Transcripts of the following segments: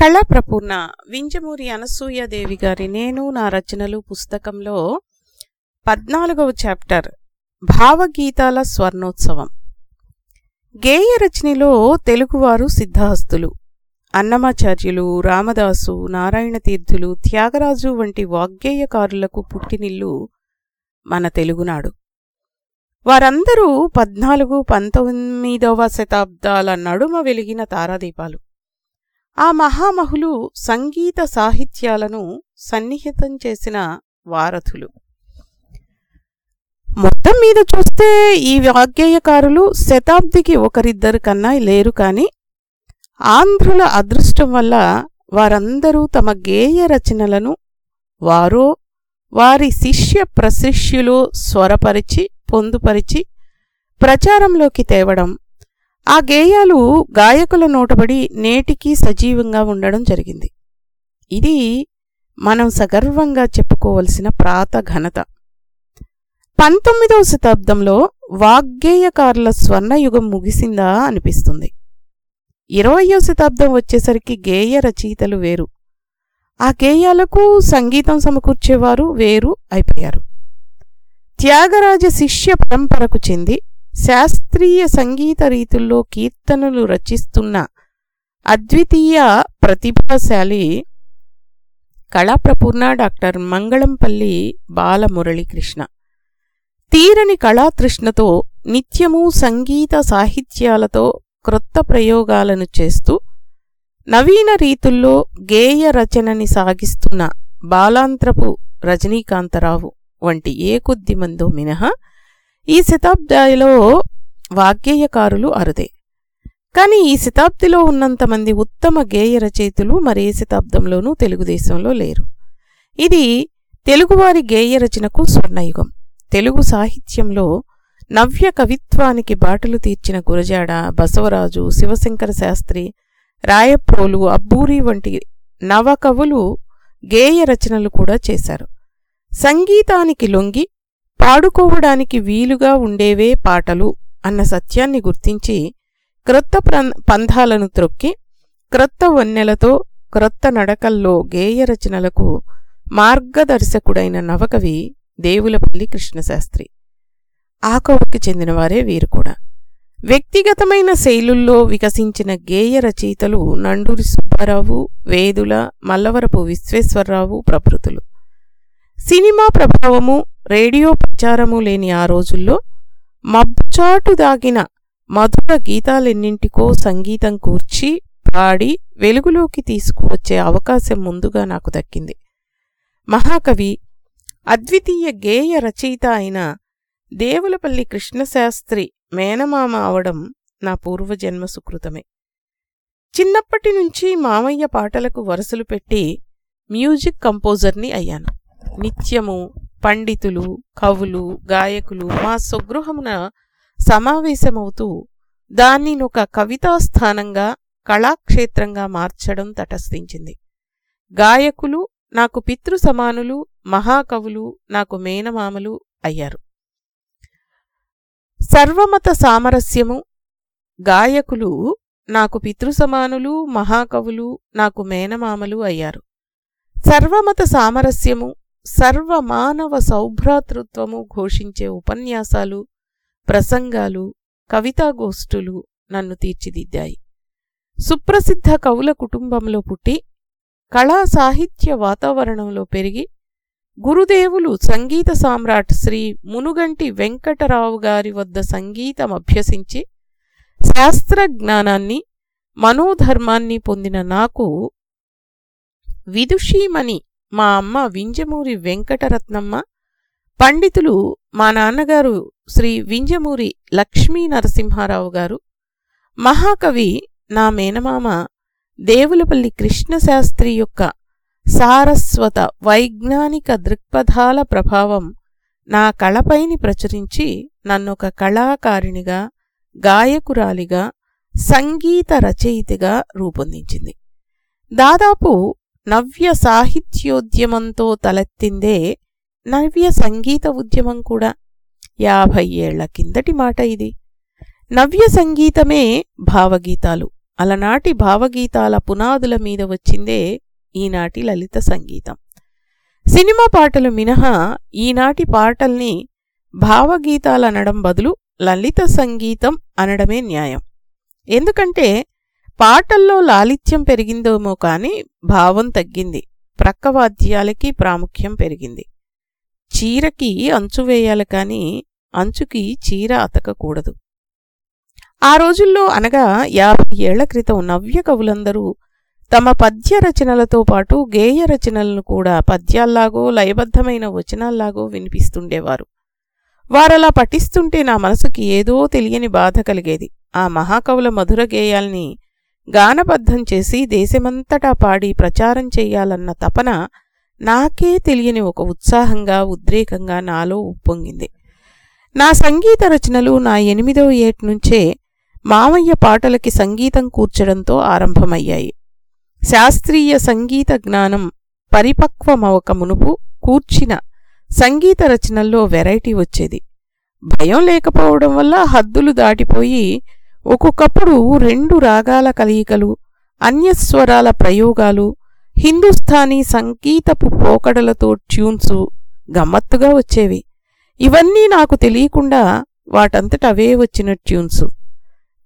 కళాప్రపూర్ణ వింజమూరి అనసూయాదేవి గారి నేను నా రచనలు పుస్తకంలో పద్నాలుగవ చాప్టర్ భావగీతాల స్వర్ణోత్సవం. గేయ రచనలో తెలుగువారు సిద్ధహస్తులు. అన్నమాచార్యులు రామదాసు నారాయణ తీర్థులు త్యాగరాజు వంటి వాగ్గేయకారులకు పుట్టినిల్లు మన తెలుగునాడు. వారందరూ పద్నాలుగు పంతొమ్మిదవ శతాబ్దాల నడుమ వెలిగిన తారాదీపాలు. ఆ మహామహులు సంగీత సాహిత్యాలను సన్నిహితం చేసిన వారథులు మొత్తం మీద చూస్తే ఈ వాగ్గేయకారులు శతాబ్దికి ఒకరిద్దరు కన్నా లేరు కాని ఆంధ్రుల అదృష్టం వల్ల వారందరూ తమ గేయ రచనలను వారో వారి శిష్య ప్రశిష్యులు స్వరపరిచి పొందుపరిచి ప్రచారంలోకి తేవడం ఆ గేయాలు గాయకుల నోటబడి నేటికీ సజీవంగా ఉండడం జరిగింది. ఇది మనం సగర్వంగా చెప్పుకోవలసిన ప్రాత ఘనత. పంతొమ్మిదవ శతాబ్దంలో వాగ్గేయకారుల స్వర్ణయుగం ముగిసిందా అనిపిస్తుంది. ఇరవయో శతాబ్దం వచ్చేసరికి గేయ రచయితలు వేరు. ఆ గేయాలకు సంగీతం సమకూర్చేవారు వేరు అయిపోయారు. త్యాగరాజ శిష్య పరంపరకు చెంది శాస్త్రీయ సంగీత రీతుల్లో కీర్తనలు రచిస్తున్న అద్వితీయ ప్రతిభాశాలి కళాప్రపూర్ణ డాక్టర్ మంగళంపల్లి బాలమురళీకృష్ణ. తీరని కళాతృష్ణతో నిత్యము సంగీత సాహిత్యాలతో క్రొత్త ప్రయోగాలను చేస్తూ నవీన రీతుల్లో గేయ రచనని సాగిస్తున్న బాలాంత్రపు రజనీకాంతరావు వంటి ఏ కొద్ది మందో మినహా ఈ శతాబ్దిలో వాగ్గేయకారులు అరుదే. కానీ ఈ శతాబ్దిలో ఉన్నంతమంది ఉత్తమ గేయ రచయితులు మరే శతాబ్దంలోనూ తెలుగుదేశంలో లేరు. ఇది తెలుగువారి గేయ రచనకు స్వర్ణయుగం. తెలుగు సాహిత్యంలో నవ్య కవిత్వానికి బాటలు తీర్చిన గురజాడ బసవరాజు శివశంకర శాస్త్రి రాయప్రోలు అబ్బూరి వంటి నవకవులు గేయ రచనలు కూడా చేశారు. సంగీతానికి లొంగి పాడుకోవడానికి వీలుగా ఉండేవే పాటలు అన్న సత్యాన్ని గుర్తించి క్రొత్త పంథాలను త్రొక్కి క్రొత్త వన్నెలతో క్రొత్త నడకల్లో గేయ రచనలకు మార్గదర్శకుడైన నవకవి దేవులపల్లి కృష్ణశాస్త్రి. ఆకవుకి చెందినవారే వీరు కూడా. వ్యక్తిగతమైన శైలుల్లో వికసించిన గేయ రచయితలు నండూరి సుబ్బారావు వేదుల మల్లవరపు విశ్వేశ్వరరావు ప్రభృతులు. సినిమా ప్రభావము రేడియో ప్రచారము లేని ఆ రోజుల్లో మబ్బుచాటు దాగిన మధుర గీతాలెన్నింటికో సంగీతం కూర్చి పాడి వెలుగులోకి తీసుకువచ్చే అవకాశం ముందుగా నాకు దక్కింది. మహాకవి అద్వితీయ గేయ రచయిత అయిన దేవులపల్లి కృష్ణశాస్త్రి మేనమామ అవడం నా పూర్వజన్మ సుకృతమే. చిన్నప్పటి నుంచి మామయ్య పాటలకు వరుసలు పెట్టి మ్యూజిక్ కంపోజర్ని అయ్యాను. నిత్యము పండితులు కవులు గాయకులు మా స్వగృహమున సమావేశమవుతూ దాన్నినొక కవితాస్థానంగా కళాక్షేత్రంగా మార్చడం తటస్థించింది. గాయకులు నాకు పితృ సమానులు మహాకవులు నాకు మేనమామలు అయ్యారు. సర్వమత సామరస్యము గాయకులు నాకు పితృసమానులు మహాకవులు నాకు మేనమామలు అయ్యారు. సర్వమత సామరస్యము సర్వమానవ సౌభ్రాతృత్వము ఘోషించే ఉపన్యాసాలు ప్రసంగాలు కవితాగోష్ఠులు నన్ను తీర్చిదిద్దాయి. సుప్రసిద్ధ కవుల కుటుంబంలో పుట్టి కళా సాహిత్య వాతావరణంలో పెరిగి గురుదేవులు సంగీత సామ్రాట్ శ్రీ మునుగంటి వెంకటరావు గారి వద్ద సంగీతం అభ్యసించి శాస్త్రజ్ఞానాన్ని మనోధర్మాన్ని పొందిన నాకు విదుషీమణి మా అమ్మ వింజమూరి వెంకటరత్నమ్మ పండితులు మా నాన్నగారు శ్రీ వింజమూరి లక్ష్మీ నరసింహారావు గారు మహాకవి నా మేనమామ దేవులపల్లి కృష్ణశాస్త్రి యొక్క సారస్వత వైజ్ఞానిక దృక్పథాల ప్రభావం నా కళపైని ప్రచురించి నన్నొక కళాకారిణిగా గాయకురాలిగా సంగీత రచయితగా రూపొందించింది. దాదాపు నవ్య సాహిత్యోద్యమంతో తలెత్తిందే నవ్య సంగీత ఉద్యమం కూడా. యాభై ఏళ్ళ కిందటి మాట ఇది. నవ్య సంగీతమే భావగీతాలు. అలనాటి భావగీతాల పునాదుల మీద వచ్చిందే ఈనాటి లలిత సంగీతం. సినిమా పాటలు మినహా ఈనాటి పాటల్ని భావగీతాలనడం బదులు లలిత సంగీతం అనడమే న్యాయం. ఎందుకంటే పాటల్లో లాలిత్యం పెరిగిందేమో కాని భావం తగ్గింది. ప్రక్కవాద్యాలకి ప్రాముఖ్యం పెరిగింది. చీరకి అంచు వేయాలి కాని అంచుకి చీర అతకకూడదు. ఆ రోజుల్లో అనగా యాభై ఏళ్ళ క్రితం నవ్య కవులందరూ తమ పద్య రచనలతో పాటు గేయ రచనలను కూడా పద్యాల్లాగో లయబద్ధమైన వచనాల్లాగో వినిపిస్తుండేవారు. వారలా పఠిస్తుంటే నా మనసుకి ఏదో తెలియని బాధ కలిగేది. ఆ మహాకవుల మధుర గేయాల్ని గానబద్ధం చేసి దేశమంతటా పాడి ప్రచారం చెయ్యాలన్న తపన నాకే తెలియని ఒక ఉత్సాహంగా ఉద్రేకంగా నాలో ఉప్పొంగింది. నా సంగీత రచనలు నా ఎనిమిదో ఏటి నుంచే మామయ్య పాటలకి సంగీతం కూర్చడంతో ఆరంభమయ్యాయి. శాస్త్రీయ సంగీత జ్ఞానం పరిపక్వమవక మునుపు కూర్చిన సంగీత రచనల్లో వెరైటీ వచ్చేది. భయం లేకపోవడం వల్ల హద్దులు దాటిపోయి ఒక్కొక్కప్పుడు రెండు రాగాల కలయికలు అన్యస్వరాల ప్రయోగాలు హిందుస్థానీ సంగీతపు పోకడలతో ట్యూన్సు గమ్మత్తుగా వచ్చేవి. ఇవన్నీ నాకు తెలియకుండా వాటంతట అవే వచ్చిన ట్యూన్సు.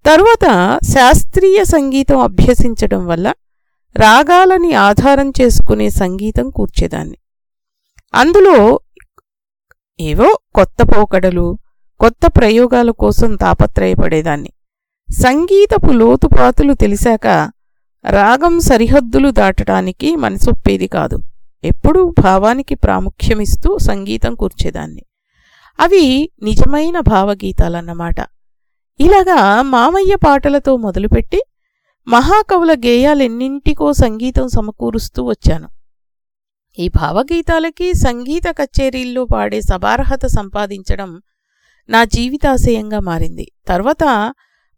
తరువాత శాస్త్రీయ సంగీతం అభ్యసించడం వల్ల రాగాలని ఆధారం చేసుకునే సంగీతం కూర్చేదాన్ని. అందులో ఏవో కొత్త పోకడలు కొత్త ప్రయోగాల కోసం తాపత్రయపడేదాన్ని. సంగీతపు లోతుపాతులు తెలిసాక రాగం సరిహద్దులు దాటడానికి మనసొప్పేది కాదు. ఎప్పుడూ భావానికి ప్రాముఖ్యమిస్తూ సంగీతం కూర్చేదాన్ని. అవి నిజమైన భావగీతాలన్నమాట. ఇలాగా మామయ్య పాటలతో మొదలుపెట్టి మహాకవుల గేయాలెన్నింటికో సంగీతం సమకూరుస్తూ వచ్చాను. ఈ భావగీతాలకి సంగీత కచేరీల్లో పాడే సబార్హత సంపాదించడం నా జీవితాశయంగా మారింది. తర్వాత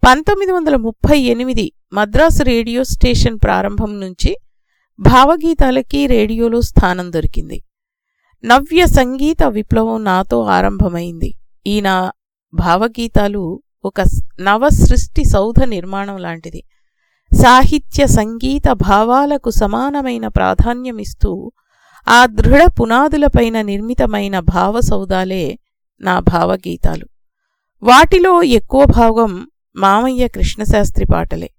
పంతొమ్మిది వందల ముప్పై ఎనిమిది మద్రాసు రేడియో స్టేషన్ ప్రారంభం నుంచి భావగీతాలకి రేడియోలో స్థానం దొరికింది. నవ్య సంగీత విప్లవం నాతో ఆరంభమైంది. ఈయన భావగీతాలు ఒక నవ సృష్టి సౌధ నిర్మాణం లాంటిది. సాహిత్య సంగీత భావాలకు సమానమైన ప్రాధాన్యమిస్తూ ఆ దృఢ పునాదులపైన నిర్మితమైన భావసౌధాలే నా భావగీతాలు. వాటిలో ఎక్కువ భాగం మామయ్య కృష్ణశాస్త్రి పాటలే.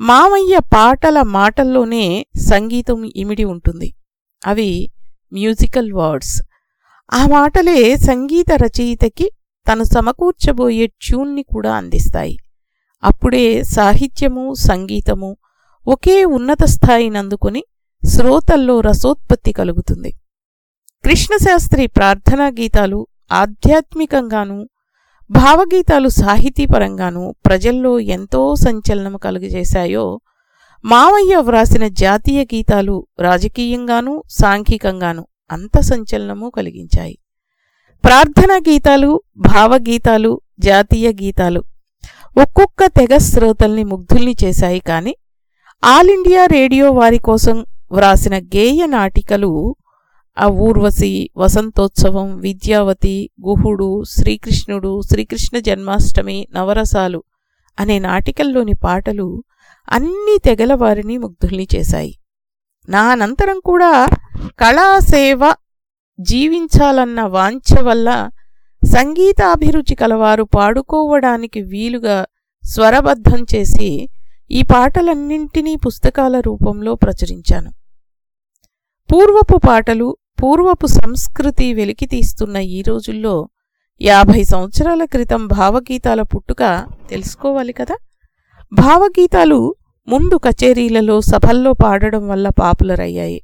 మామయ్య పాటల మాటల్లోనే సంగీతం ఇమిడి ఉంటుంది. అవి మ్యూజికల్ వర్డ్స్. ఆ మాటలే సంగీత రచయితకి తను సమకూర్చబోయే ట్యూన్ని కూడా అందిస్తాయి. అప్పుడే సాహిత్యము సంగీతము ఒకే ఉన్నత స్థాయినందుకుని శ్రోతల్లో రసోత్పత్తి కలుగుతుంది. కృష్ణశాస్త్రి ప్రార్థనా గీతాలు ఆధ్యాత్మికంగానూ భావగీతాలు సాహితీపరంగానూ ప్రజల్లో ఎంతో సంచలనం కలుగజేశాయో మావయ్య వ్రాసిన జాతీయ గీతాలు రాజకీయంగానూ సాంఘికంగానూ అంత సంచలనము కలిగించాయి. ప్రార్థనా గీతాలు భావగీతాలు జాతీయ గీతాలు ఒక్కొక్క తెగ శ్రోతల్ని ముగ్ధుల్ని చేశాయి కాని ఆల్ ఇండియా రేడియో వారి కోసం వ్రాసిన గేయ నాటికలు ఆ ఊర్వశి వసంతోత్సవం విద్యావతి గుహుడు శ్రీకృష్ణుడు శ్రీకృష్ణ జన్మాష్టమి నవరసాలు అనే నాటికల్లోని పాటలు అన్ని తెగల వారిని ముగ్ధుల్ని చేశాయి. నా అనంతరం కూడా కళాసేవ జీవించాలన్న వాంఛ వల్ల సంగీతాభిరుచి కలవారు పాడుకోవడానికి వీలుగా స్వరబద్ధం చేసి ఈ పాటలన్నింటినీ పుస్తకాల రూపంలో ప్రచురించాను. పూర్వపు పాటలు పూర్వపు సంస్కృతి వెలికితీస్తున్న ఈ రోజుల్లో యాభై సంవత్సరాల క్రితం భావగీతాల పుట్టుక తెలుసుకోవాలి కదా? భావగీతాలు ముందు కచేరీలలో సభల్లో పాడడం వల్ల పాపులర్ అయ్యాయి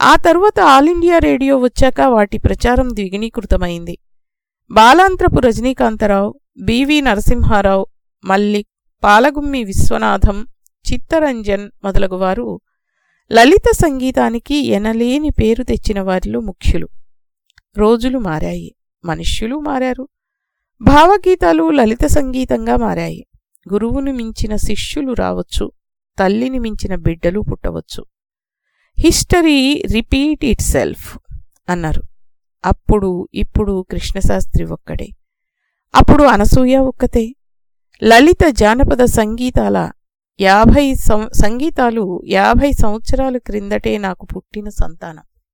ఆ తర్వాత ఆల్ ఇండియా రేడియో వచ్చాక వాటి ప్రచారం ద్విగుణీకృతమైంది. బాలాంత్రపు రజనీకాంతరావు బివి నరసింహారావు మల్లిక్ పాలగుమ్మి విశ్వనాథం చిత్తరంజన్ మొదలగువారు లలిత సంగీతానికి ఎనలేని పేరు తెచ్చిన వారిలో ముఖ్యులు. రోజులు మారాయి. మనుష్యులు మారారు. భావగీతాలు లలిత సంగీతంగా మారాయి. గురువును మించిన శిష్యులు రావచ్చు. తల్లిని మించిన బిడ్డలు పుట్టవచ్చు. హిస్టరీ రిపీట్ ఇట్ సెల్ఫ్ అన్నారు. అప్పుడు ఇప్పుడు కృష్ణశాస్త్రి ఒక్కడే. అప్పుడు అనసూయ ఒక్కతే. లలిత జానపద సంగీతాల యాభై సం సంగీతాలు యాభై సంవత్సరాల క్రిందటే నాకు పుట్టిన సంతానం.